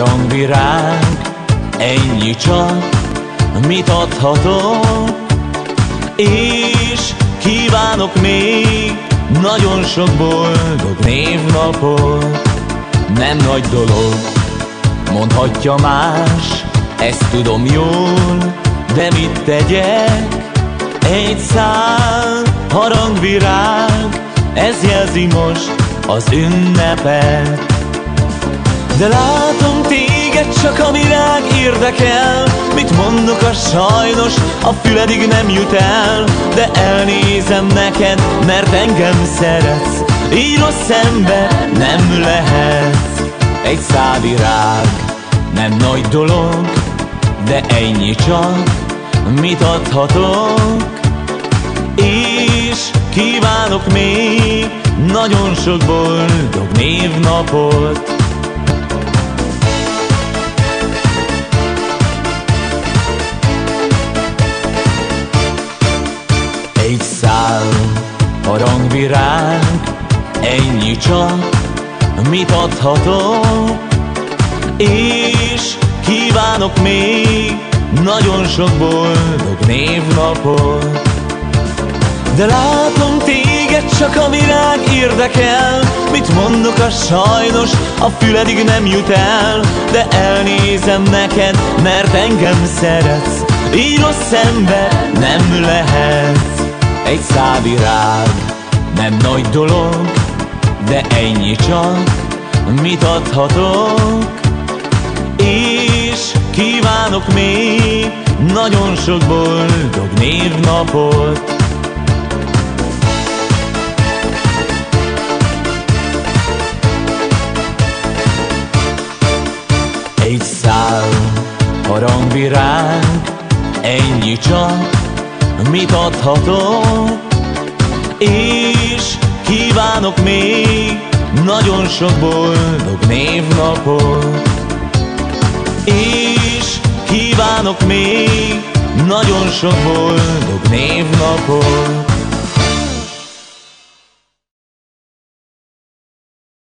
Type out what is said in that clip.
Harangvirág, ennyi csak, mit adhatok? És kívánok még nagyon sok boldog névnapot. Nem nagy dolog, mondhatja más, ezt tudom jól De mit tegyek? Egy szál harangvirág, ez jelzi most az ünnepet de látom téged csak a virág érdekel. Mit mondok a sajnos, a füledig nem jut el. De elnézem neked, mert engem szeretsz. Így rossz ember nem lehet Egy szávirág nem nagy dolog De ennyi csak, mit adhatok. És kívánok még nagyon sok boldog névnapot harangvirág, ennyi csak, mit adhatok? És kívánok még nagyon sok boldog névnapot. De látom téged csak a virág érdekel. Mit mondok a sajnos, a füledig nem jut el. De elnézem neked, mert engem szeretsz Így rossz ember nem lehet egy szávirág Nem nagy dolog, de ennyi csak Mit adhatok? És kívánok még Nagyon sok boldog névnapot Egy szál harangvirág Ennyi csak mit adhatok? És kívánok még nagyon sok boldog névnapot. És kívánok még nagyon sok boldog névnapot